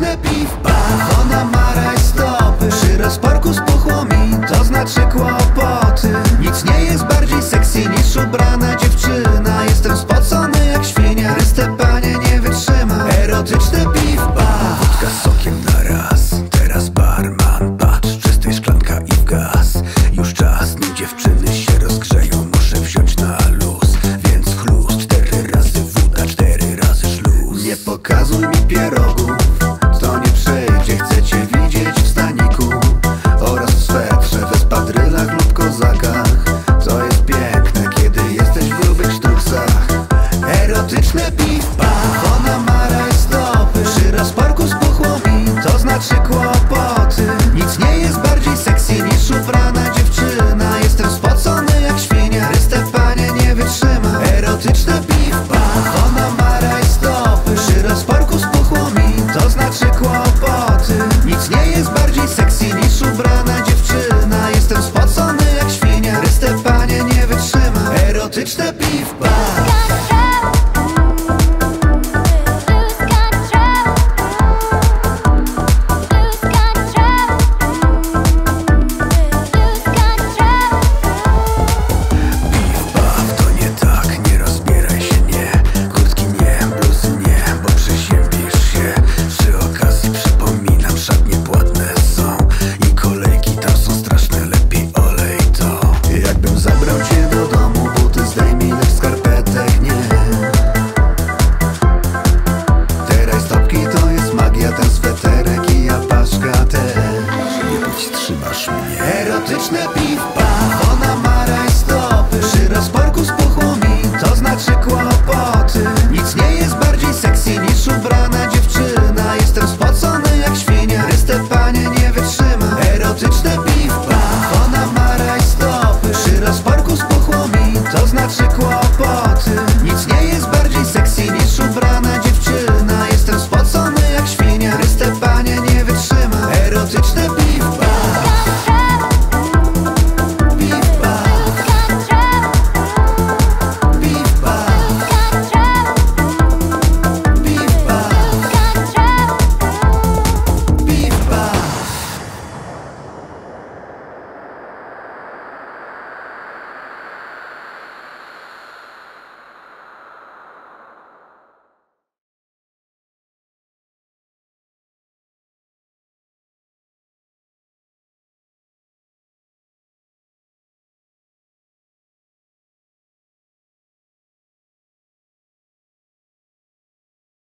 pyszne piw. Bar Ona ma rajstopy Przy rozporku z pochłomi To znaczy kłopoty. Nic nie jest bardziej sexy niż ubrana dziewczyna. Jestem spocony jak świnia Ryste panie nie wytrzyma. Erotyczne piw. Bar Wódka z sokiem na raz Teraz barman. Patrz, czystej szklanka i w gaz. Już czas, nie dziewczyny się rozgrzeją Muszę wziąć na luz. Więc chlust Cztery razy woda, cztery razy szluz. Nie pokazuj mi pierogów slippy